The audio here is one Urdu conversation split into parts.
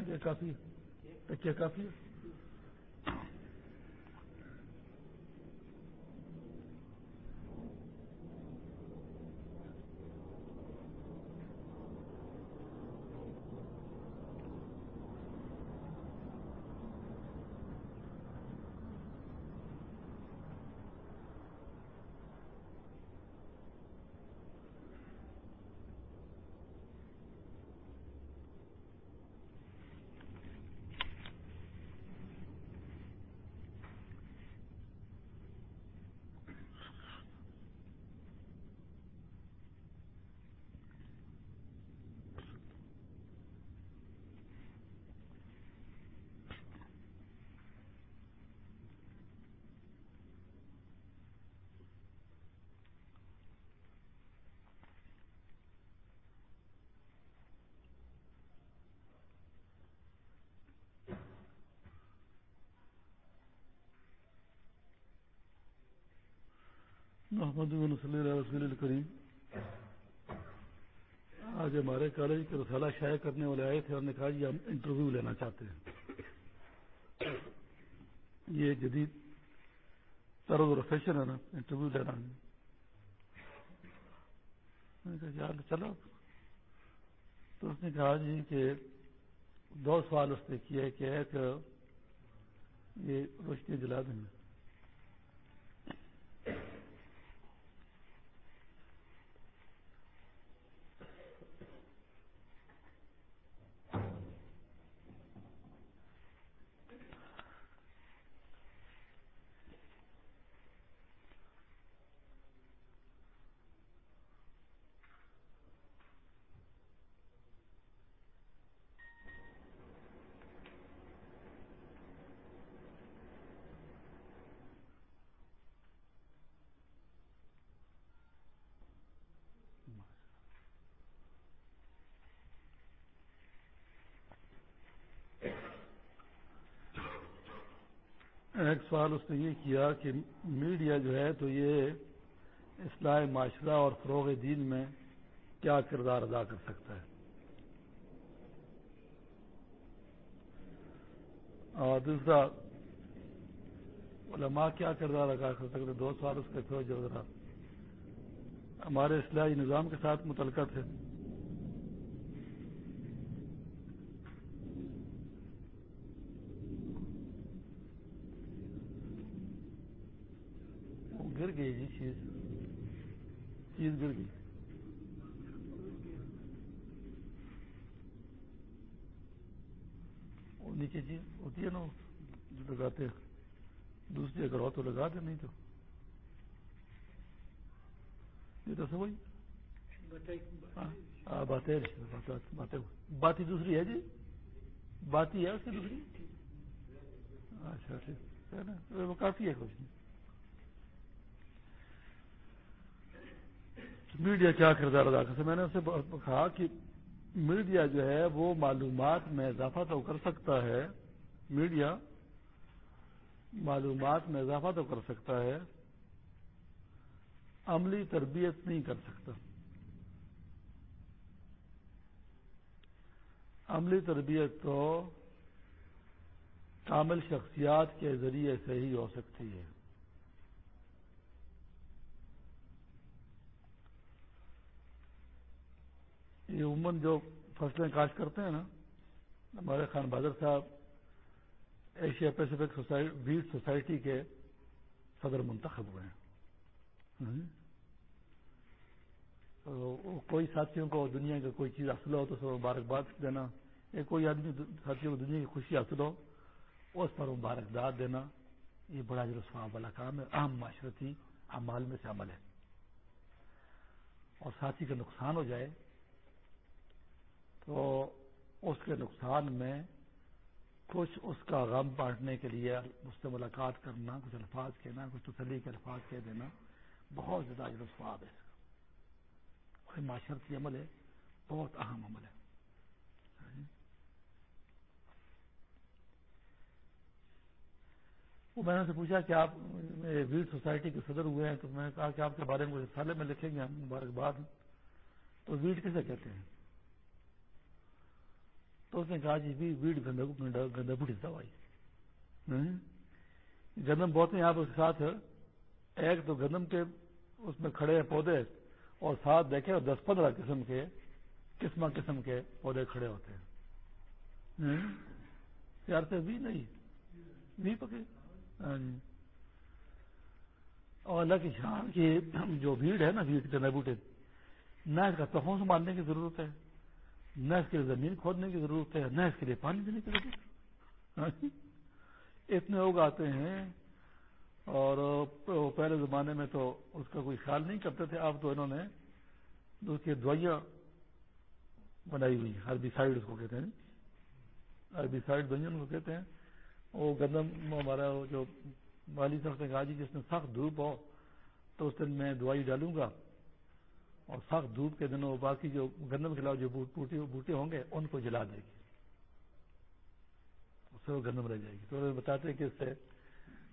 تک کافی کیا کافی ہے محمد رسول الکریم۔ آج ہمارے کالج کے رسالہ شائع کرنے والے آئے تھے اور نے کہا جی ہم انٹرویو لینا چاہتے ہیں۔ یہ جدید طرز اور فیشن ہے نا، انٹرویو لینا۔ کہا جی، چلو تو اس نے کہا جی کہ دو سوال اس نے کیے کہ ایک یہ روشنی جلا دیں گے ایک سوال اس نے یہ کیا کہ میڈیا جو ہے تو یہ اصلاح معاشرہ اور فروغ دین میں کیا کردار ادا کر سکتا ہے؟ اور دوسرا، علماء کیا کردار ادا کر سکتے دو سوال اس کے پھر جو ذرا ہمارے اصلاحی نظام کے ساتھ متعلقہ تھے گر گئی جی چیز چیز گر گئی۔ وہ نیچے چیز ہوتی ہے نا، جو لگاتے دوسری اگر ہو تو لگا دیں، نہیں تو۔ یہ تو سب ہاں،, ہاں باتیں باتیں بات ہی دوسری ہے جی؟ بات ہی ہے اس کی دوسری؟ اچھا ٹھیک۔ ہے نا؟ کافی ہے کچھ۔ نہیں میڈیا کیا کردار ادا کر میں نے اسے کہا کہ میڈیا جو ہے وہ معلومات میں اضافہ تو کر سکتا ہے، میڈیا معلومات میں اضافہ تو کر سکتا ہے، عملی تربیت نہیں کر سکتا۔ عملی تربیت تو کامل شخصیات کے ذریعے سے ہی ہو سکتی ہے۔ یہ عموماً جو فصلیں کاشت کرتے ہیں نا، ہمارے خان بہادر صاحب، ایشیا پیسفک ویٹ سوسائٹی کے صدر منتخب ہوئے ہیں۔ ہاں جی؟ تو کوئی ساتھیوں کو دنیا کا کوئی چیز حاصل ہو تو سب مبارکباد دینا، یا کوئی آدمی ساتھیوں کو دنیا کی خوشی حاصل ہو، اس پر مبارکباد دینا، یہ بڑا جو سواب والا کام ہے۔ اہم معاشرتی اعمال میں سے عمل ہے۔ اور ساتھی کا نقصان ہو جائے تو اس کے نقصان میں کچھ اس کا غم بانٹنے کے لیے اس سے ملاقات کرنا، کچھ الفاظ کہنا، کچھ تسلی کے الفاظ کہہ دینا، بہت زیادہ اجر سواب ہے۔ کوئی معاشرتی عمل ہے، بہت اہم عمل ہے۔ وہ میں نے سے پوچھا کہ آپ ویل سوسائٹی کے صدر ہوئے ہیں، تو میں نے کہا کہ آپ کے بارے میں کچھ سالے میں لکھیں گے مبارکباد۔ تو ویٹ کسے کہتے ہیں؟ تو اس نے کہا جی ویڈ گندہ بڑھی دوائی۔ گندم بہت ہیں آپ اس کے ساتھ۔ ایک تو گندم کے اس میں کھڑے ہیں پودے اور ساتھ دیکھے دس پندرہ قسم کے قسم قسم کے پودے کھڑے ہوتے ہیں۔ پیار سے بھی نہیں۔ نہیں پکے۔ ہاں جی۔ اور اللہ کی شان کی جو بھیڑ ہے نا، بھیڑ کے بوٹے، نہ اس کا تخوں سے مارنے کی ضرورت ہے۔ نہ اس کے لیے زمین کھودنے کی ضرورت ہے، نہ اس کے لیے پانی دینے کی ضرورت ہے۔ اتنے لوگ آتے ہیں اور پہلے زمانے میں تو اس کا کوئی خیال نہیں کرتے تھے۔ اب تو انہوں نے اس کی دوائیاں بنائی ہوئی عربی سائڈ اس کو کہتے ہیں۔ عربی سائڈ دنیا کو کہتے ہیں۔ وہ گندم ہمارا جو والی صاحب نے کہا جی جس میں سخت دھوپ ہو تو اس دن میں دوائی ڈالوں گا۔ اور سخت دھوپ کے دنوں باقی جو گندم کے علاوہ جو بوٹے ہوں گے، ان کو جلا دے گی۔ اس سے وہ گندم رہ جائے گی۔ تو بتاتے ہیں کہ اس سے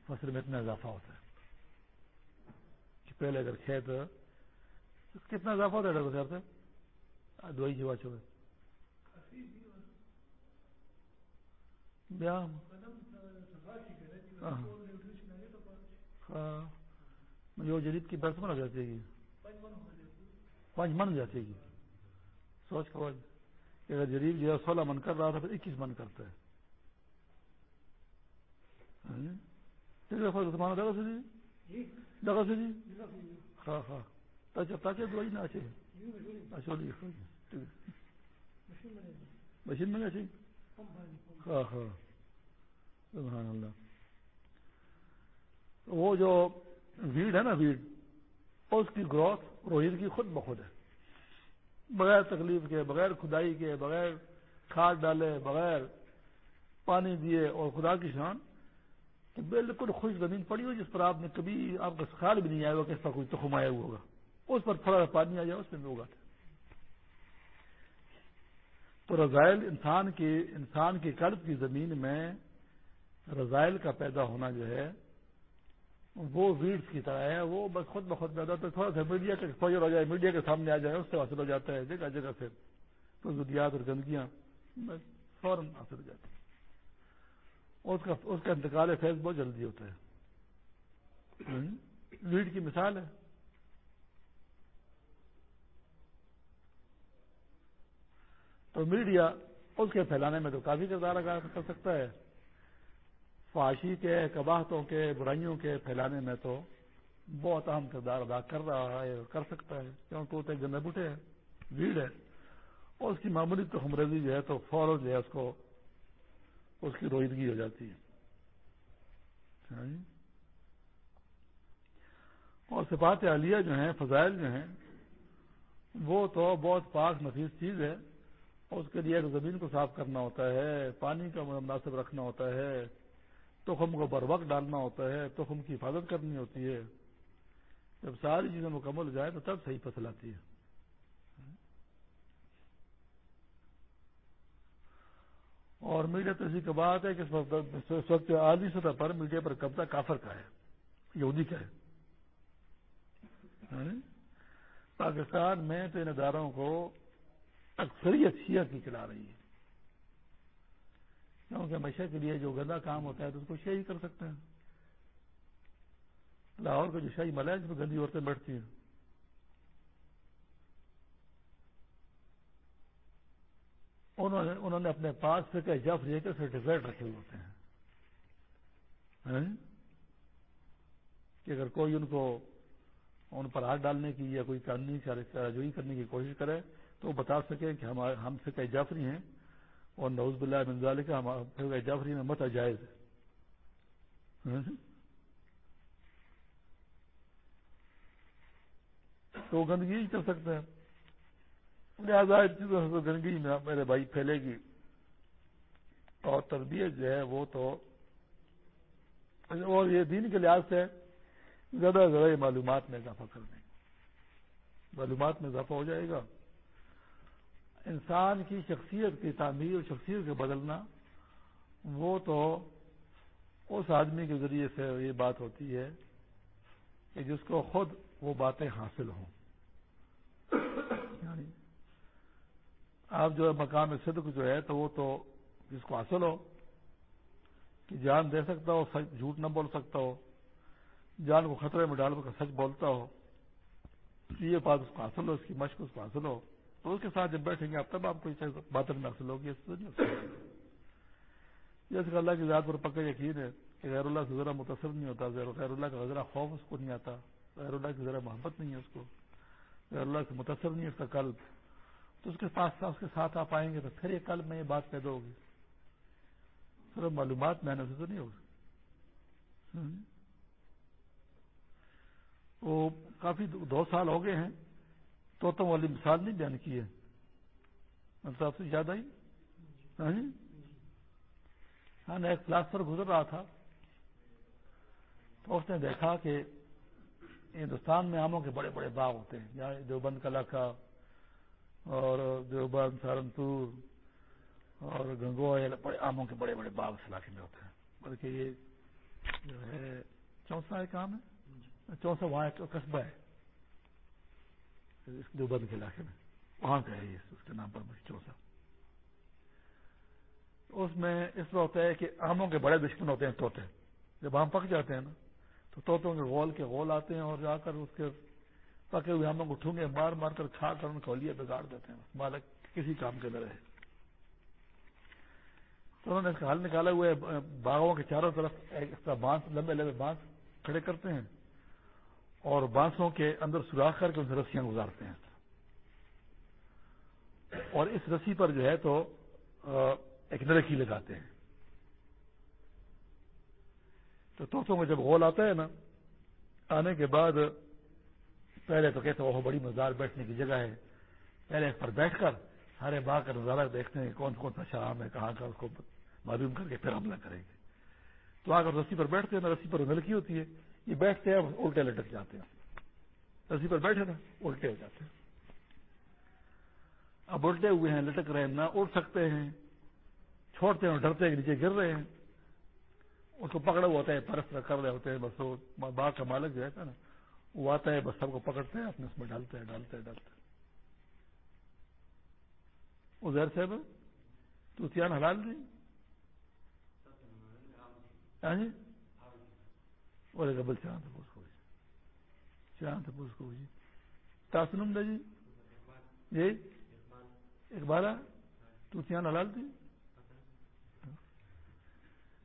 فصل میں اتنا اضافہ ہوتا ہے کہ پہلے اگر کھیت کتنا اضافہ ہوتا ہے ڈاکٹر صاحب سے؟ دوائی جیوا چوبے۔ ہاں۔ ہاں۔ جو جدید کی برس من ہو جاتی ہے۔ پانچ من جاتی ہے سوچ کر اگر جدید جو ہے سولہ من کر رہا تھا پھر اکیس من کرتا ہے۔ دگا سے جی۔ دگا سے جی ہاں ہاں۔ تاکہ دوائی نہ آچے اچھا مشین میں گیا ہاں ہاں۔ سبحان اللہ۔ وہ جو ویڈ ہے نا ویڈ اس کی گروتھ روہت کی خود بخود ہے۔ بغیر تکلیف کے، بغیر کھدائی کے، بغیر کھاد ڈالے، بغیر پانی دیے اور خدا کی شان بالکل خوش زمین پڑی ہو جس پر آپ نے کبھی، آپ کا خیال بھی نہیں آیا ہوگا کہ اس پر کوئی تخم آیا ہوا ہوگا۔ اس پر تھوڑا سا پانی آ جائے، اس میں ہوگا۔ تو رضائل انسان کی انسان کی قلب کی زمین میں رضائل کا پیدا ہونا جو ہے وہ ویڈس کی طرح ہے، وہ بس خود بخود پیدا ہوتا ہے تھوڑا سا میڈیا کا ایکسپوجر ہو جائے میڈیا کے سامنے آ جائے اس سے حاصل ہو جاتا ہے، جگہ جگہ سے تو ضروریات اور گندگیاں فوراً حاصل ہو جاتی ہیں۔ اس کا اس کا انتقال فیض بہت جلدی ہوتا ہے۔ ویڈ کی مثال ہے۔ تو میڈیا اس کے پھیلانے میں تو کافی کردار ادا کر سکتا ہے۔ فاشی کے، کباہتوں کے، برائیوں کے پھیلانے میں تو بہت اہم کردار ادا کر رہا ہے کر سکتا ہے۔ کیونکہ گندے بوٹے ہے بھیڑ ہے۔ اور اس کی معمولی تو ہمرضی جو ہے تو فوراً جو ہے اس کو، اس کی رویدگی ہو جاتی ہے۔ ہاں جی؟ اور صفات عالیہ جو ہیں، فضائل جو ہیں، وہ تو بہت پاک، نفیس چیز ہے۔ اس کے لیے زمین کو صاف کرنا ہوتا ہے، پانی کا مناسب رکھنا ہوتا ہے۔ تخم کو بر وقت ڈالنا ہوتا ہے تخم کی حفاظت کرنی ہوتی ہے۔ جب ساری چیزیں مکمل ہو جائے تو تب صحیح فصل آتی ہے۔ اور میڈیا تو اسی کا بات ہے کہ اس وقت عالمی سطح پر میڈیا پر قبضہ کافر کا ہے، یہودی کا ہے۔ ہاں؟ پاکستان میں تو ان اداروں کو اکثریت شیعہ کی چلا رہی ہے۔ کیونکہ ہمیشہ کے لیے جو گندا کام ہوتا ہے تو اس کو شیعہ ہی کر سکتے ہیں۔ لاہور کا جو شاہی ملا ہے جس میں گندی عورتیں بیٹھتی ہیں۔ انہوں نے انہوں نے اپنے پاس سے کہ جف لے کے سرٹیفکیٹ رکھے ہوئے ہوتے ہیں۔ ہاں؟ کہ اگر کوئی ان کو ان پر ہاتھ ڈالنے کی یا کوئی قانونی چارجوئی کرنے کی کوشش کرے تو وہ بتا سکے کہ ہم سے کئی جعفری ہیں۔ اور نوز بلّہ منظال کا جعفری میں مت جائز ہے تو گندگی کر سکتے ہیں۔ لہٰذا چیزوں سے گندگی میں میرے بھائی پھیلے گی۔ اور تربیت جو ہے وہ تو اور یہ دین کے لحاظ سے زیادہ زیادہ معلومات میں اضافہ کر دیں۔ معلومات میں اضافہ ہو جائے گا۔ انسان کی شخصیت کی تعمیر اور شخصیت کو بدلنا، وہ تو اس آدمی کے ذریعے سے یہ بات ہوتی ہے کہ جس کو خود وہ باتیں حاصل ہوں۔ یعنی آپ جو ہے مقام صدق جو ہے تو وہ تو جس کو حاصل ہو، کہ جان دے سکتا ہو، سچ جھوٹ نہ بول سکتا ہو، جان کو خطرے میں ڈال کر سچ بولتا ہو، یہ بات اس کو حاصل ہو، اس کی مشق اس کو حاصل ہو۔ تو اس کے ساتھ جب بیٹھیں گے اب تب آپ کو باتیں میں حاصل ہوگی جیسے اللہ کی ذات پر پکا یقین ہے کہ غیر اللہ سے ذرا متاثر نہیں ہوتا، غیر اللہ کا ذرا خوف اس کو نہیں آتا، غیر اللہ کی ذرا محبت نہیں ہے اس کو، غیر اللہ سے متاثر نہیں ہے اس کا قلب۔ تو اس کے پاس اس کے ساتھ آپ آئیں گے تو پھر یہ قلب میں یہ بات پیدا ہوگی۔ صرف معلومات میں سے تو نہیں ہوگی۔ وہ کافی دو سال ہو گئے ہیں۔ تو تم والی مثال نہیں بیان کی ہے۔ مطلب سے یاد آئی ہاں, جی۔ ہاں، ایک کلاس پر گزر رہا تھا۔ تو اس نے دیکھا کہ ہندوستان میں آموں کے بڑے بڑے باغ ہوتے ہیں۔ یہاں دیوبند کا علاقہ اور دیوبند سہارنپور اور گنگو بڑے آموں کے بڑے بڑے باغ اس علاقے میں ہوتے ہیں۔ بلکہ یہ جو ہے چونسا ایک کام ہے۔ چونسا وہاں ایک قصبہ ہے۔ دیوبند کے علاقے میں۔ وہاں کا ہے اس کے نام پر مجھے اس میں اس میں ہوتا ہے کہ آموں کے بڑے دشمن ہوتے ہیں توتے جب آم پک جاتے ہیں نا، تو طوطوں کے غول کے غول آتے ہیں اور جا کر اس کے پکے ہوئے آموں کو ٹھونگے، مار مار کر کھا کر ان کو لیا بگاڑ دیتے ہیں۔ مالک کسی کام کے رہے۔ تو انہوں نے اس کا حل نکالا ہوئے باغوں کے چاروں طرف ایک بانس، لمبے لمبے بانس کھڑے کرتے ہیں۔ اور بانسوں کے اندر سوراخ کر کے ان سے رسیاں گزارتے ہیں۔ اور اس رسی پر جو ہے تو ایک نرکی لگاتے ہیں۔ تو طوطوں میں جب غول آتا ہے نا، آنے کے بعد پہلے تو کہتے وہ بڑی مزدار بیٹھنے کی جگہ ہے۔ پہلے اس پر بیٹھ کر ہرے باغ کا نظارہ دیکھتے ہیں کون کون سا شرام ہے، کہاں کا اس کو معلوم کر کے پھر حملہ کریں گے۔ تو آ کر رسی پر بیٹھتے ہیں نا رسی پر نلکی ہوتی ہے۔ یہ بیٹھتے ہیں، الٹے لٹک جاتے ہیں۔ رسی پر بیٹھے نا الٹے ہو جاتے ہیں۔ اب الٹے ہوئے ہیں، لٹک رہے ہیں، نہ اٹھ سکتے ہیں، چھوڑتے ہیں ڈرتے ہیں نیچے گر رہے ہیں۔ اس کو پکڑا ہوا ہوتا ہے پرس کر رہے ہوتے ہیں، بس وہ باغ کا مالک جو ہے نا، وہ آتا ہے، بس سب کو پکڑتے ہیں، اپنے اس میں ڈالتے ہیں ڈالتے ہیں ڈالتے ہیں۔ ازیر صاحب، تو حلال نہیں جی؟ اور گبل چاند پوچھ کو چاند پوچھ کو جی تاسنم دا جی جی اقبال تو تیان حلال تھی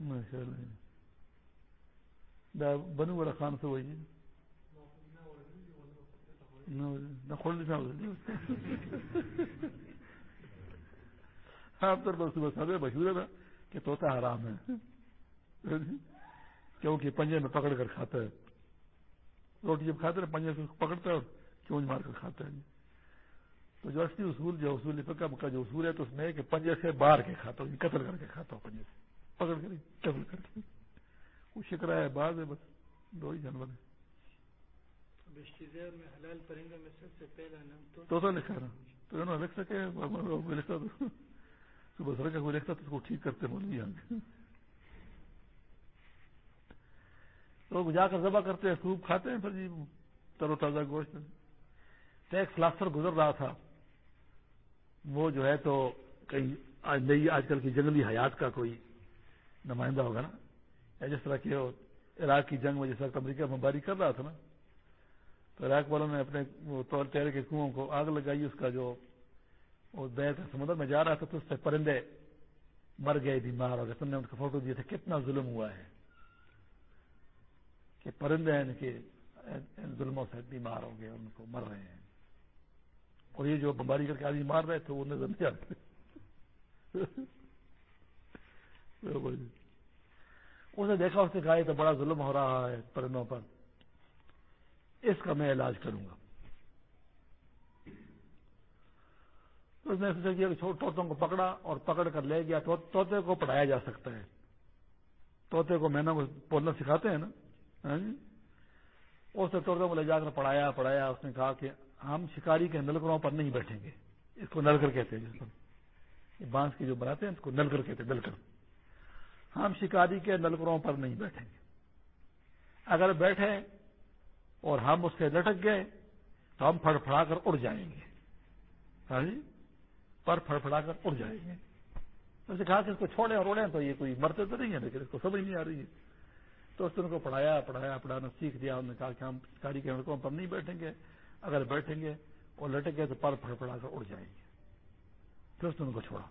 ماشاء اللہ دا بنو والا خان سے وہی آپ طرف صبح سب مشہور ہے نا کہ توتا حرام ہے کیونکہ پنجے میں پکڑ کر کھاتا ہے۔ روٹی جب کھاتے ہیں پنجے سے پکڑتا ہے اور چونج مار کر کھاتا ہے تو جو اصلی اصول جو اصول فکر کا جو اصول ہے تو اس میں کہ پنجے سے باہر کے کھاتا ہوں قتل کر کے کھاتا ہوں پنجے سے۔ پکڑ کر قتل کر کے۔ وہ شکرا ہے بعض ہے بس دو ہی جانور ہیں۔ تو تو لکھا رہا۔ تو لکھ سکے صبح سر کا کوئی لکھتا تو اس کو ٹھیک کرتے مولوی یہاں تو جا کر ذبح کرتے ہیں خوب کھاتے ہیں، پھر جی ترو تازہ گوشت تو ایک فلاسفر گزر رہا تھا۔ وہ جو ہے تو کہیں آج نئی آج کل کی جنگلی حیات کا کوئی نمائندہ ہوگا نا۔ یا جس طرح کہ عراق کی جنگ میں جس وقت امریکہ بمباری کر رہا تھا نا، تو عراق والوں نے اپنے طور چہرے کے کنووں کو آگ لگائی، اس کا جو بیت سمندر میں جا رہا تھا، تو اس سے پرندے مر گئے بیمار ہو گئے۔ تم نے ان کا فوٹو دیا تھا، کتنا ظلم ہوا ہے۔ کہ پرندے ان کے ظلموں سے بیمار ہو گئے ان کو مر رہے ہیں۔ اور یہ جو بمباری کر کے آدمی مار رہے تھے وہ نظر نہیں آتے۔ اس نے دیکھا، اس نے کہا، یہ تو بڑا ظلم ہو رہا ہے پرندوں پر۔ اس کا میں علاج کروں گا۔ اس نے سوچا کیا کہ طوطوں کو پکڑا اور پکڑ کر لے گیا۔ طوطے کو پڑھایا جا سکتا ہے۔ طوطے کو میں کو بولنا سکھاتے ہیں نا۔ ہاں جی؟ اس نے طوطوں کو لے جا کر پڑھایا پڑھایا، اس نے کہا کہ ہم شکاری کے نلکروں پر نہیں بیٹھیں گے۔ اس کو نل کر کہتے ہیں جس پر۔ بانس کی جو بناتے ہیں، اس کو نل کر کہتے ہیں، نل کر ہم شکاری کے نلکروں پر نہیں بیٹھیں گے۔ اگر بیٹھے اور ہم اس سے لٹک گئے، تو ہم پھڑ پھڑا کر اڑ جائیں گے۔ ہاں جی؟ پر پھڑ پھڑا کر اڑ جائیں گے۔ اسے کہا کہ اس کو چھوڑیں اور اڑیں تو یہ کوئی مرتے تو نہیں ہے، لیکن اس کو سمجھ نہیں آ رہی ہے۔ تو اس نے ان کو پڑھایا پڑھایا پڑھانا سیکھ دیا، انہوں نے کہا کہ ہم کاری کے لڑکوں پر نہیں بیٹھیں گے، اگر بیٹھیں گے اور لٹک گئے تو پر پھڑ پڑا کر اڑ جائیں گے۔ پھر اس نے ان کو چھوڑا۔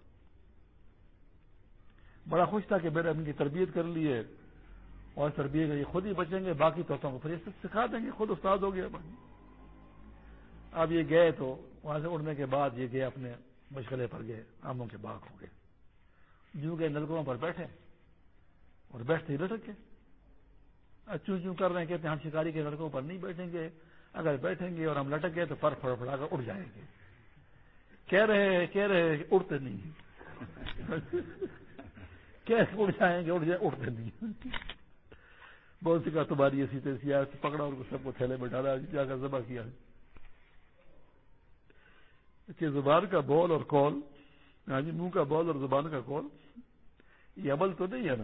بڑا خوش تھا کہ میں نے ان کی تربیت کر لی ہے اور تربیت یہ خود ہی بچیں گے، باقی طوطوں کو پھر سکھا دیں گے، خود استاد ہو گیا اب یہ گئے تو وہاں سے اڑنے کے بعد یہ گئے اپنے مشغلے پر گئے، آموں کے باغ ہو گئے۔ جو گئے، نلکوں پر بیٹھے اور بیٹھتے ہی لٹک گئے۔ چوں چوں کر رہے ہیں، کہتے ہیں ہم شکاری کے لڑکوں پر نہیں بیٹھیں گے۔ اگر بیٹھیں گے اور ہم لٹک گئے تو پر پھڑ پھڑا کر اڑ جائیں گے۔ کہہ رہے کہہ رہے اڑتے نہیں اڑ جائیں گے، اڑ جائیں، اڑتے نہیں بہت سی کا تمہاری ایسی تیسی پکڑا اور سب کو تھیلے میں ڈالا، جا کر ذبح کیا۔ کہ زبان کا بول اور کال ہاں جی منہ کا بول اور زبان کا کال یہ عمل تو نہیں ہے نا۔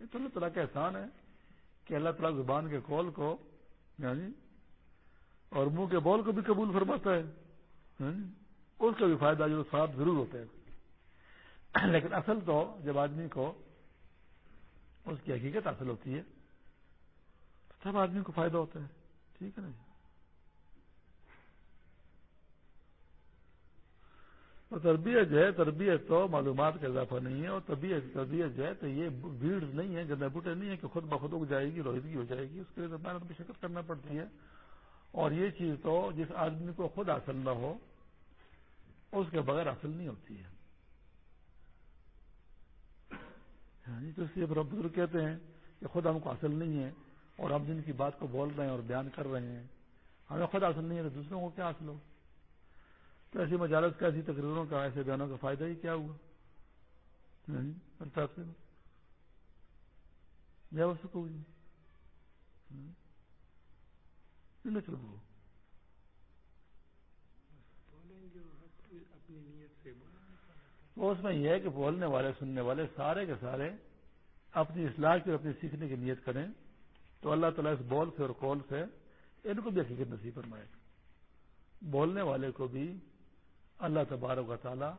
یہ تو اللہ تعالیٰ کا احسان ہے۔ کہ اللہ تعالیٰ زبان کے کال کو یعنی اور منہ کے بول کو بھی قبول فرماتا ہے یعنی، اس کا بھی فائدہ جو صاف ضرور ہوتا ہے۔ لیکن اصل تو جب آدمی کو اس کی حقیقت حاصل ہوتی ہے سب آدمی کو فائدہ ہوتا ہے، ٹھیک ہے نا؟ جی اور تربیت جو ہے تربیت تو معلومات کا اضافہ نہیں ہے اور طبیعت تربیت جو ہے تو یہ بھیڑ نہیں ہے گندے بوٹے نہیں ہے کہ خود بخود اگ جائے گی روحیدگی ہو جائے گی اس کے لیے محنت بھی شکست کرنا پڑتی ہے۔ اور یہ چیز تو جس آدمی کو خود حاصل نہ ہو اس کے بغیر حاصل نہیں ہوتی ہے۔ ہاں جی، تو اس لیے بزرگ کہتے ہیں کہ خود ہم کو حاصل نہیں ہے اور ہم جن کی بات کو بول رہے ہیں اور بیان کر رہے ہیں ہمیں خود حاصل نہیں ہے تو دوسروں کو کیا حاصل ہو؟ تو ایسی مجالس کا، ایسی تقریروں کا، ایسے بیانوں کا فائدہ ہی کیا ہوا؟ سے۔ وہ اس میں یہ ہے کہ بولنے والے، سننے والے سارے کے سارے اپنی اصلاح کی اور اپنی سیکھنے کی نیت کریں۔ تو اللہ تعالیٰ اس بول سے اور کال سے ان کو بھی حقیقت نصیب فرمائے۔ بولنے والے کو بھی اللہ تبارک و تعالیٰ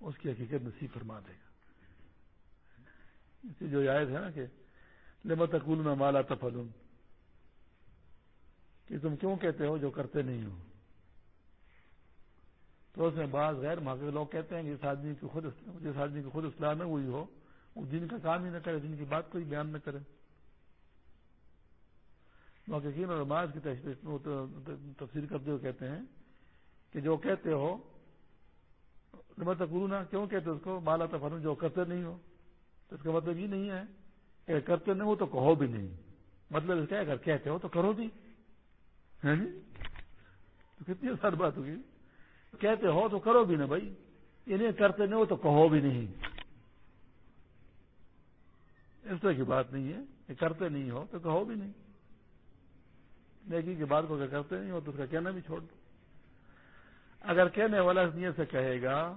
اس کی حقیقت نصیب فرما دے گا۔ اسی جو یاد ہے نا کہ لمت اکول میں مالا تفلم کہ تم کیوں کہتے ہو جو کرتے نہیں ہو؟ تو اس میں بعض غیر محقق لوگ کہتے ہیں کہ جس آدمی کی خود جس آدمی کی خود اصلاح نہ ہوئی ہو، وہ دن کا کام ہی نہ کرے دن کی بات کوئی بیان نہ کرے۔ محققین اور نماز کی تفصیل کرتے ہوئے کہتے ہیں کہ جو کہتے ہو مطلب گرو نا کیوں کہتے اس کو؟ مالا تفر جو کرتے نہیں ہو۔ تو اس کا مطلب یہ نہیں ہے کہ کرتے نہیں ہو تو کہو بھی نہیں۔ مطلب کیا اگر کہتے ہو تو کرو بھی۔ ہاں جی؟ تو کتنی آسان بات ہوگی کہتے ہو تو کرو بھی نا بھائی۔ یہ نہیں کرتے نہیں ہو تو کہو بھی نہیں۔ اس طرح کی بات نہیں ہے کہ کرتے نہیں ہو تو کہو بھی نہیں۔ لیکن کی بات کو اگر کرتے نہیں ہو تو اس کا کہنا بھی چھوڑ دو۔ اگر کہنے والا اس نیت سے کہے گا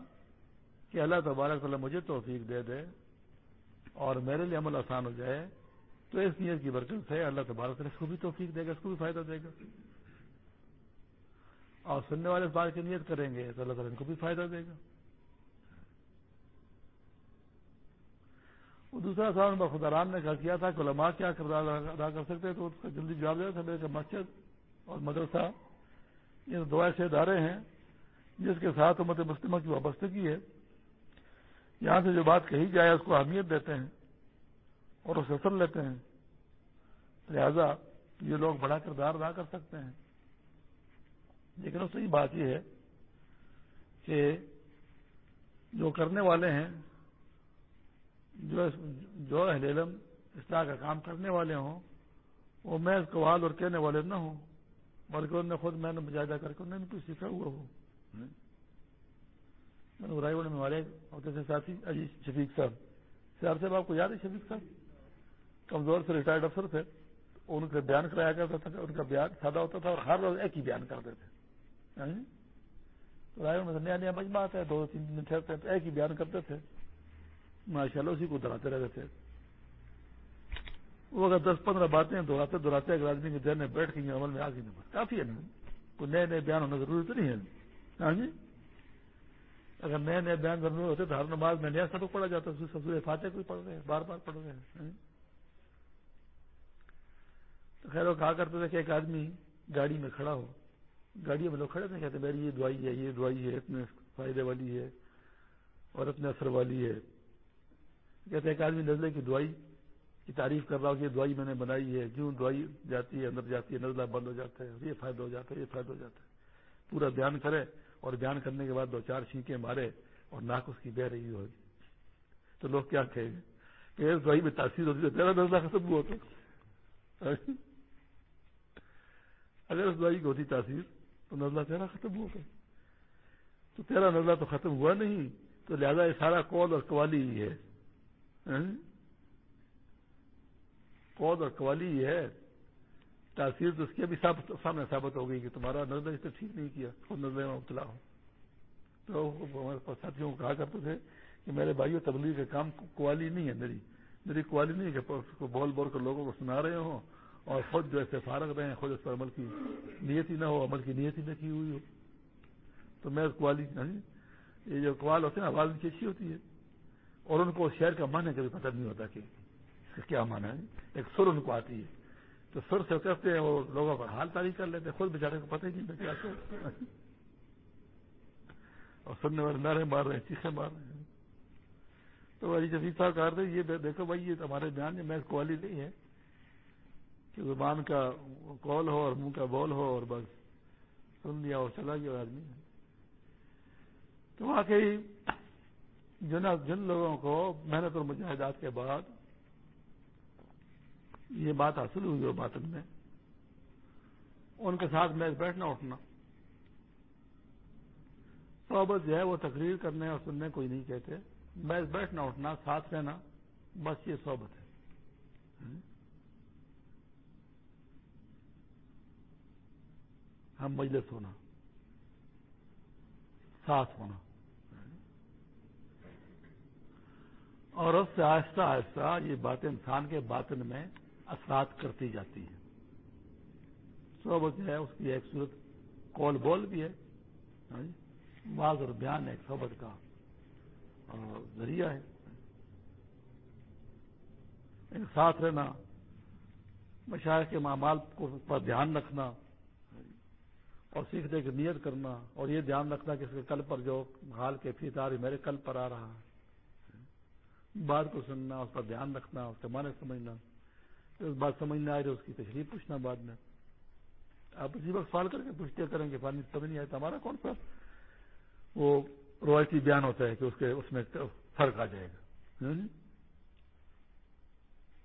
کہ اللہ تبارک تعالیٰ مجھے توفیق دے دے اور میرے لیے عمل آسان ہو جائے، تو اس نیت کی برکت سے اللہ تبارک تعالیٰ اس کو بھی توفیق دے گا، اس کو بھی فائدہ دے گا۔ اور سننے والے اس بات کی نیت کریں گے تو اللہ تعالیٰ ان کو بھی فائدہ دے گا۔ وہ دوسرا سوال خدا رام نے کیا تھا کہ علماء کیا کردار ادا کر سکتے تو اس کا جلدی جواب دیا تھا میرے مسجد اور مدرسہ۔ یہ دو ایسے ادارے ہیں جس کے ساتھ امت مسلمہ کی وابستگی ہے، یہاں سے جو بات کہی جائے، اس کو اہمیت دیتے ہیں اور اسے اثر لیتے ہیں۔ لہذا یہ لوگ بڑا کردار ادا کر سکتے ہیں۔ لیکن اس کی بات یہ ہے کہ جو کرنے والے ہیں، جو جو اہل علم اصلاح کا کام کرنے والے ہوں، وہ میں قوال اور کہنے والے نہ ہوں، بلکہ انہوں نے خود میں نے مجاہدہ کر کے انہوں نے کچھ سیکھا ہوا ہو۔ رائے گڑھ میں ہمارے ہوتے تھے ساتھی اجیت شفیق صاحب صاحب صاحب آپ کو یاد ہے شفیق صاحب کمزور سے ریٹائرڈ افسر تھے ان کا بیان کرایا کرتا تھا ان کا بیان سادہ ہوتا تھا اور ہر روز ایک ہی بیان کرتے تھے تو رائے میں نیا نیا مجمع آتا ہے دو تین دن ٹھہرتے ہیں تو ایک ہی بیان کرتے تھے ماشاء اللہ اسی کو دہراتے رہتے تھے وہ اگر دس پندرہ باتیں دہراتے دہراتے اگر آدمی کے دیر میں بیٹھ گئی عمل میں آ گئی نہیں کافی ہے نا کوئی نئے نئے بیان ہونا ضروری تو نہیں ہے ہاں جی؟ اگر نئے نئے بیان کرنے ہوتے تو ہر نماز میں نیا سبق پڑھا جاتا سسور فاتح کوئی پڑھ رہے ہیں بار بار پڑھ رہے ہیں۔ تو خیر وہ کہا کرتے تھے کہ ایک آدمی گاڑی میں کھڑا ہو گاڑی میں لوگ کھڑے تھے کہتے میری یہ دوائی ہے یہ دوائی ہے اتنے فائدے والی ہے اور اتنے اثر والی ہے۔ کہتے ایک آدمی نزلے کی دوائی کی تعریف کر رہا ہوں کہ یہ دوائی میں نے بنائی ہے کیوں دوائی جاتی ہے اندر جاتی ہے نزلہ بند ہو جاتا ہے یہ فائدہ ہو جاتا ہے یہ فائدہ ہو جاتا ہے۔ پورا بیان کرے اور بیان کرنے کے بعد دو چار چھینکے مارے اور ناک اس کی بہ رہی ہوگی۔ تو لوگ کیا کہیں گے؟ کہ اس دوائی میں تاثیر ہوتی ہے تیرا نزلہ ختم ہوا تو۔ اگر اس دوائی کی ہوتی تاثیر تو نزلہ تیرا ختم ہو گیا تو تیرا نزلہ تو ختم ہوا نہیں، تو لہذا یہ سارا کود اور قوالی ہی ہے۔ ہاں؟ کود اور قوالی ہی ہے۔ تاثیر تو اس کی ابھی سامنے ثابت ہو گئی کہ تمہارا نظر اس نے ٹھیک نہیں کیا خود نظر میں مبتلا ہو تو ساتھیوں کو کہا کرتے تھے کہ میرے بھائیوں تبلیغ کا کام قوالی نہیں ہے، میری میری قوالی نہیں ہے کہ بول بول کر لوگوں کو سنا رہے ہوں اور خود جو ایسے فارغ رہے ہیں خود اس پر عمل کی نیت ہی نہ ہو، عمل کی نیت ہی نہ کی ہوئی ہو۔ تو میں قوالی یعنی یہ جو قوال ہوتے ہیں آواز کی اچھی ہوتی ہے۔ اور ان کو شہر کا معنی کبھی پتہ نہیں ہوتا کہ کیا مانا ہے۔ ایک سر ان کو آتی ہے۔ تو سر سے کرتے ہیں وہ لوگوں کا حال تاریخ کر لیتے خود بیچارے کو پتہ ہی نہیں کیا اور سننے والے نعرے مار رہے ہیں چیخے مار رہے ہیں۔ تو علی جفیق صاحب کہا رہے یہ دیکھو بھائی، یہ ہمارے بیان میں قوالی نہیں ہے کہ زبان کا کال ہو اور منہ کا بول ہو اور بس سن لیا اور چلا گیا آدمی تو واقعی جن جن لوگوں کو محنت اور مجاہدات کے بعد یہ بات حاصل ہوئی ہو باطن میں۔ ان کے ساتھ میچ بیٹھنا، اٹھنا۔ صحبت جو ہے وہ تقریر کرنے اور سننے کوئی نہیں کہتے۔ میچ بیٹھنا، اٹھنا، ساتھ رہنا، بس یہ صحبت ہے۔ ہم مجلس ہونا، ساتھ ہونا۔ اور اس سے آہستہ آہستہ یہ باتیں انسان کے باطن میں اثرات کرتی جاتی ہیں۔ صحبت جو ہے اس کی ایک صورت کال بول بھی ہے ہاں جی؟ بعض اور بیان ایک صحبت کا ذریعہ ہے۔ ایک ساتھ رہنا، مشاعر کے معمال کو پر دھیان رکھنا ہاں جی؟ اور سیکھنے کی نیت کرنا، اور یہ دھیان رکھنا کہ اس کے کل پر جو حال کے فیت آ میرے کل پر آ رہا ہے۔ بات کو سننا، اس پر دھیان رکھنا، اس کے معنی سمجھنا۔ بات سمجھ نہ آ رہی اس کی تشریح پوچھنا بعد میں۔ آپ اسی وقت سوال کر کے پوچھتے کریں گے پانی سمجھ نہیں آئے ہمارا کون سا وہ روایتی بیان ہوتا ہے کہ اس کے اس میں فرق آ جائے گا۔ جی؟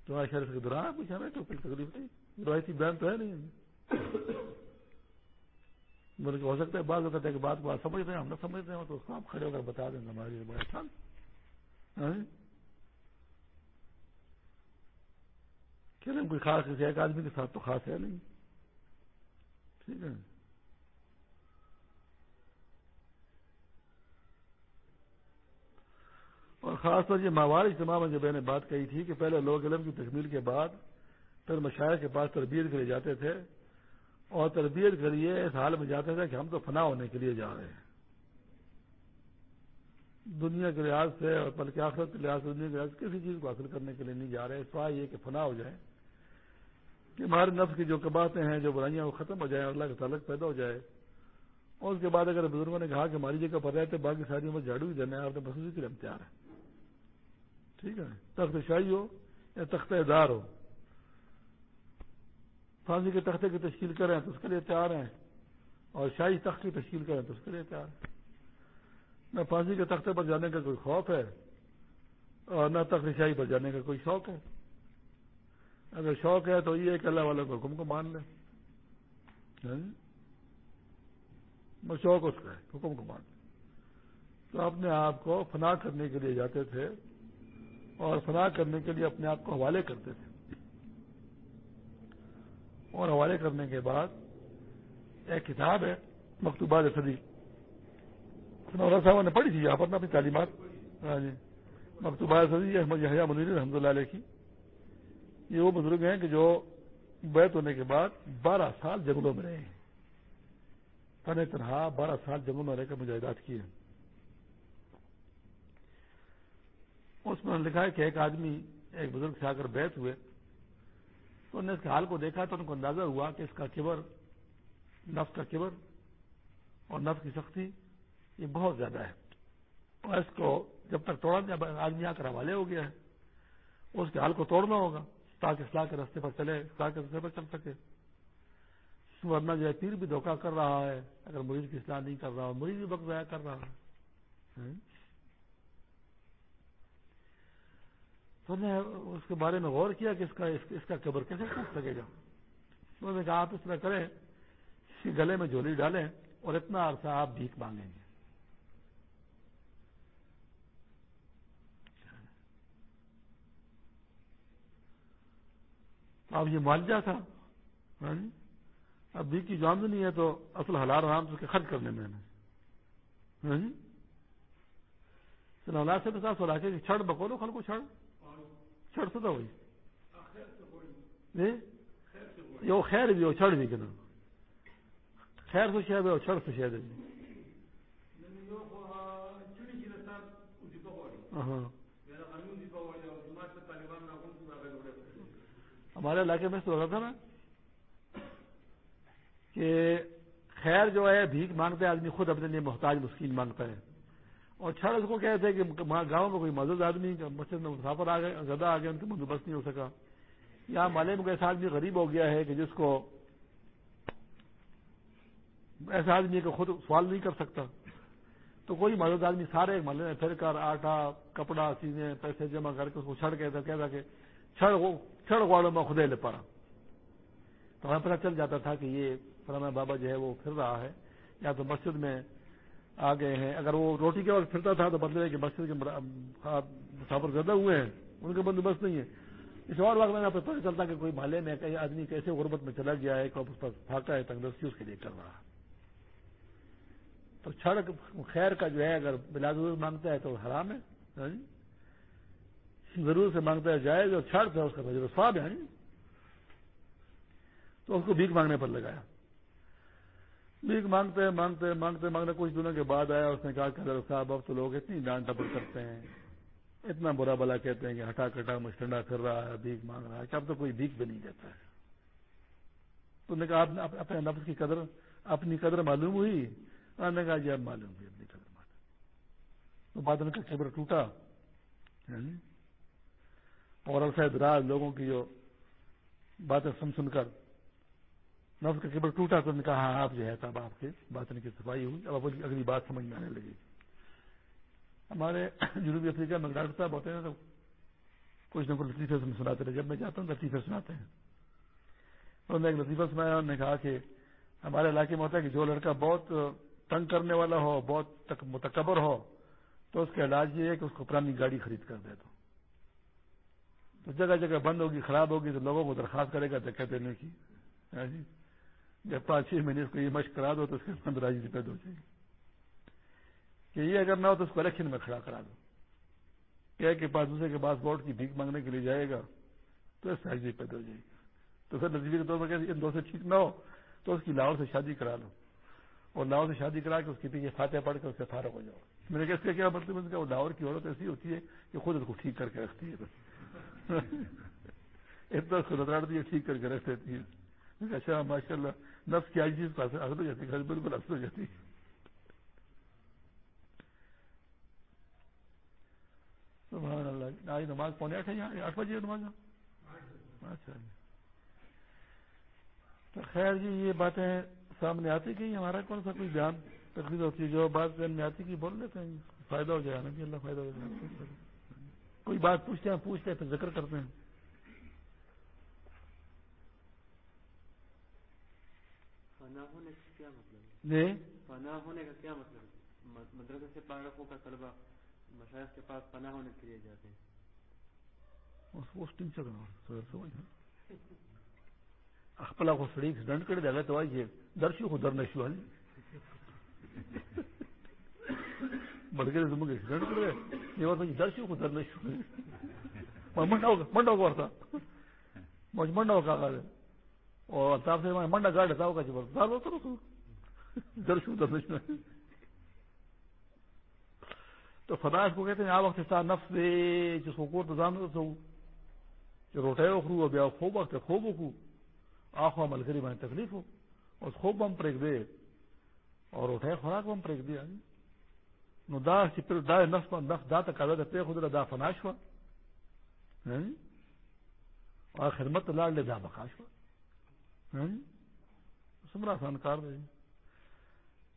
تو شرف کے دوران پوچھا میں تو پھر تکلیف نہیں روایتی بیان تو ہے نہیں۔ بولے ہو سکتا ہے بعض کہتے ہیں کہ بات بات سمجھ رہے ہیں، ہم نہ سمجھ رہے ہوں تو اس کو آپ کھڑے ہو کر بتا دیں گے ہمارے ہاں جی؟ لیے کوئی خاص کسی ایک آدمی کے ساتھ تو خاص ہے نہیں۔ ٹھیک ہے۔ اور خاص طور یہ ماہوار اجتماع میں جو میں نے بات کہی تھی کہ پہلے لوگ علم کی تکمیل کے بعد پھر مشاعر کے پاس تربیت کے لیے جاتے تھے اور تربیت کے لیے اس حال میں جاتے تھے کہ ہم تو فنا ہونے کے لیے جا رہے ہیں۔ دنیا کے لحاظ سے اور بلکہ آخرت کے لحاظ سے دنیا کے لحاظ سے کسی چیز کو حاصل کرنے کے لیے نہیں جا رہے، سوائے یہ کہ فنا ہو جائے کہ ہمارے نفس کی جو کباتے ہیں، جو برائیاں وہ ختم ہو جائیں، اللہ کا تعلق پیدا ہو جائے۔ اور اس کے بعد اگر بزرگوں نے کہا کہ ہماری جگہ پر رہتے، باقی ساری عمر جھاڑو ہی دینا ہے آپ نے کے لیے ہم تیار ہیں۔ ٹھیک ہے؟ تخت شاہی ہو یا تخت دار ہو۔ پھانسی کے تختے کی تشکیل کریں تو اس کے لیے تیار ہیں۔ اور شاہی تخت کی تشکیل کریں تو اس کے لیے تیار ہیں۔ نہ پھانسی کے تختے پر جانے کا کوئی خوف ہے اور نہ تخت شاہی پر جانے کا کوئی شوق ہے۔ اگر شوق ہے تو یہ کہ اللہ والوں کو حکم کو مان لیں ہاں جی؟ شوق اس کا ہے، حکم کو مان لیں تو اپنے آپ کو فنا کرنے کے لیے جاتے تھے اور فنا کرنے کے لیے اپنے آپ کو حوالے کرتے تھے۔ اور حوالے کرنے کے بعد ایک کتاب ہے مکتوبات صدی صاحب نے پڑھی تھی یہاں پر اپنی تعلیمات۔ ہاں جی مکتوبات صدی ہے منیر رحمد اللہ علیہ کی۔ یہ وہ بزرگ ہیں کہ جو بیت ہونے کے بعد بارہ سال جنگلوں میں رہے ہیں۔ فن تنہا بارہ سال جنگلوں میں رہ کر مجاہدات کیے اس میں لکھا ہے کہ ایک آدمی، ایک بزرگ سے آ کر بیت ہوئے۔ تو انہوں نے اس کے حال کو دیکھا تو ان کو اندازہ ہوا کہ اس کا کبر، نفس کا کبر اور نفس کی سختی یہ بہت زیادہ ہے۔ اور اس کو جب تک توڑا آدمی آ کر حوالے ہو گیا ہے۔ اس کے حال کو توڑنا ہوگا۔ تاکہ اصلاح کے رستے پر چلے، اصلاح کے رستے پر چل سکے۔ ورنہ جو ہے پیر بھی دھوکہ کر رہا ہے، اگر مریض کی اصلاح نہیں کر رہا مریض بھی وقت ضائع کر رہا ہے۔ ہاں؟ تو نے اس کے بارے میں غور کیا کہ اس کا اس کا قبر کیسے ٹوٹ سکے گا؟ انہوں نے کہا آپ اس طرح کریں گلے میں جھولی ڈالیں اور اتنا عرصہ آپ بھیک مانگیں گے۔ اب یہ معالجہ تھا۔ ہاں جی؟ اب بھیک کی جو آمدنی ہے تو اصل حلال آرام سے خرچ کرنے میں ہاں جی؟ حالات سے تو صاف سو کہ چھڑ بکولو خل کو چھڑ چھڑ ستا ہوئی۔ یہ خیر بھی ہو چھڑ بھی کہ خیر سے شہد ہے چھڑ سے شہد ہے۔ ہاں۔ ہمارے علاقے میں تو تھا نا کہ خیر جو ہے، بھیک مانگتا ہے آدمی خود اپنے لیے محتاج، مسکین مانگتا ہے۔ اور چھڑ اس کو کہتے ہیں کہ گاؤں میں کوئی مدد آدمی مسجد میں مسافر آ گئے، زیادہ آ گئے ان کا بندوبست نہیں ہو سکا۔ یہاں مالے میں ایسا آدمی غریب ہو گیا ہے کہ جس کو ایسا آدمی کہ خود سوال نہیں کر سکتا۔ تو کوئی مدد آدمی سارے مالے میں پھر کر، آٹا، کپڑا سینے پیسے جمع کر کے اس کو چھڑ کہتا کہتا کہ چھڑ چھڑ میں خدے لے پڑا تو ہمیں پتہ چل جاتا تھا کہ یہ فلانا بابا جو ہے وہ پھر رہا ہے۔ یا تو مسجد میں آ گئے ہیں۔ اگر وہ روٹی کے وقت پھرتا تھا تو بدلے کہ مسجد کے مسافر زیادہ ہوئے ہیں۔ ان کا بندوبست نہیں ہے۔ اس اور وقت میں پتہ چلتا کہ کوئی محلے میں کئی آدمی کیسے غربت میں چلا گیا ہے اس پر پھاکا ہے تندرستی اس کے لیے کر رہا ہے۔ تو چھڑ خیر کا جو ہے اگر بلا ضرور مانگتا ہے تو حرام ہے۔ ہاں جی؟ ضرور سے مانگتا ہے، جائز اور چھڑ تھا اس کا تجربہ سواب ہے جی؟ تو اس کو بھیک مانگنے پر لگایا۔ بھیک مانگتے مانگتے مانگتے مانگتے کچھ دنوں کے بعد آیا، اس نے کہا کہ حضرت صاحب، اب تو لوگ اتنی ڈانٹ ٹپٹ کرتے ہیں۔ اتنا برا بلا کہتے ہیں کہ ہٹا کٹا مچھنڈا کر رہا ہے، بھیک مانگ رہا ہے، کہ اب تو کوئی بھیک بھی نہیں دیتا ہے۔ تو نے کہا اپنے نفس کی قدر، اپنی قدر معلوم ہوئی؟ انہوں نے کہا جی اب معلوم ہوئی، اپنی قدر معلوم۔ تو بعد میں قبر ٹوٹا۔ یعنی اور عرصہ دراز لوگوں کی جو باتیں سن سن کر نفس کا قبر ٹوٹا تو نے کہا ہاں آپ جو ہے تب آپ کے باطن کی صفائی ہوئی۔ اب اگلی بات سمجھ میں آنے لگی۔ ہمارے جنوبی افریقہ میں ڈاکٹر صاحب ہوتے ہیں تو کچھ نہ کچھ لطیفے سناتے رہے۔ جب میں جاتا ہوں لطیفے سناتے ہیں۔ انہوں نے ایک لطیفہ سنایا، انہوں نے کہا کہ ہمارے علاقے میں ہوتا ہے کہ جو لڑکا بہت تنگ کرنے والا ہو، بہت متکبر ہو، تو اس کا علاج یہ ہے کہ اس کو پرانی گاڑی خرید کر دے تو جگہ جگہ بند ہوگی، خراب ہوگی تو لوگوں کو درخواست کرے گا دکھا دینے کی جی جب پانچ چھ مہینے اس کو یہ مشق کرا دو تو اس کے پندرہ جی پیدا ہو جائے گی۔ کہ یہ اگر نہ ہو تو اس کو الیکشن میں کھڑا کرا دو۔ کیا کہ پاس دوسرے کے پاس ووٹ کی بھیک مانگنے کے لیے جائے گا تو اس سے پیدا ہو جائے گی۔ تو پھر نتیجے کے طور پر ان دو سے ٹھیک نہ ہو تو اس کی لاہور سے شادی کرا لو اور لاہور سے شادی کرا کے اس کے پیچھے فاتح پڑھ کے اس سے فارغ ہو جاؤ۔ میں نے اس کا کیا مطلب وہ لاہور کی عورت ایسی ہوتی ہے کہ خود اس کو ٹھیک کر کے رکھتی ہے۔ بس اتنا اس کو لتاڑتی ہے ٹھیک کر کے رکھ دیتی ہے اچھا ماشاء اللہ نفس کی آئی چیز پاس ہو جاتی ہے بالکل اثر ہو جاتی۔ ہے سبحان اللہ، آج نماز پونے آٹھ ہے یہاں؟ آٹھ بجے نماز؟ اچھا جی۔ تو خیر جی یہ باتیں سامنے آتی کہ ہمارا کون سا کوئی بیان تقریر ہوتی ہے؟ جو بات ذہن میں آتی کہ بول لیتے ہیں۔ فائدہ ہو جائے نا جی اللہ فائدہ ہو جائے۔ کوئی بات پوچھتے ہیں پوچھتے ہیں پھر ذکر کرتے ہیں۔ فنا ہونے کا کیا مطلب؟ جی؟ فنا ہونے کا کیا مطلب؟ مدرسے سے کا طلبہ مشاہد کے پاس پناہ ہونے کے لیے جاتے ہیں۔ خپل خو سړی اکسیډنټ کړی دا ته وایي چې درشي خو در نشو در نشو ما منډه منډه ورته ما منډه وکړه او تاسو ما منډه غاډه تاو کا چې ورته دا وته درشو در تو فنا اس کو کہتے ہیں آ وقت نفس دے جس کو تزام جو روٹے اخرو اب خوب وقت خوب اخو آخو عمل کری میں تکلیف ہو اور خوب بم پریک دے اور روٹے خوراک بم پریک دیا نو دا چې پر دا نفس نفس دا تقاضا ده په خود دا فنا شو. او خدمت لاړ له دا بقا شو. سمرا آسان کار دے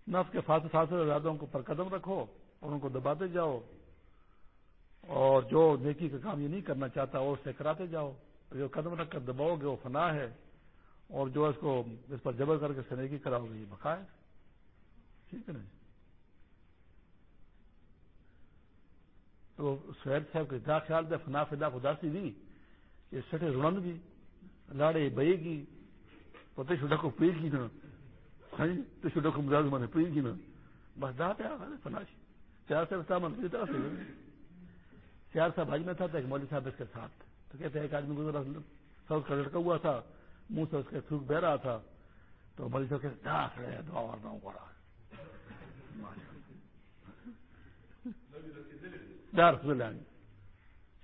نفس کے فاصل فاصل ارادوں کو پر قدم رکھو اور ان کو دباتے جاؤ. اور جو نیکی کا کام یہ نہیں کرنا چاہتا، وہ اس سے کراتے جاؤ. جو قدم رکھ کر دباؤ گے، وہ فنا ہے. اور جو اس کو اس پر جبر کر کے سنیکی کراؤ گے، یہ بقا ہے. ٹھیک ہے نا جی؟ تو سہیل صاحب کے دا خیال دے فنا فدا خداسی دی، یہ سٹے رڑند بھی لاڑے بئے گی پتہ شڈا کو پی گی نا۔ ہاں جی، تو شڈا کو مزاج مانے پی گی نا۔ بس دا پہ آ فناشی چار صاحب سامان پوری طرح سے چار صاحب حج میں تھا تو ایک مولوی صاحب اس کے ساتھ۔ تو کہتے ہیں ایک آدمی گزرا سب کا لڑکا ہوا تھا، منہ سے اس کے تھوک بہ رہا تھا۔ تو مولوی صاحب کہتے دعا کھڑے دعا اور نہ ہوں ورنا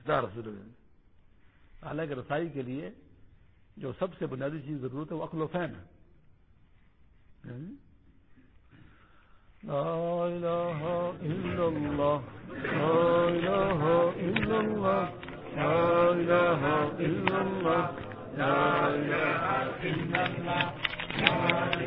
پڑا حالانکہ رسائی کے لیے جو سب سے بنیادی چیز ضرورت ہے وہ اخل و فین ہے۔ لا إله إلا الله لا إله إلا الله لا إله إلا الله لا إله إلا الله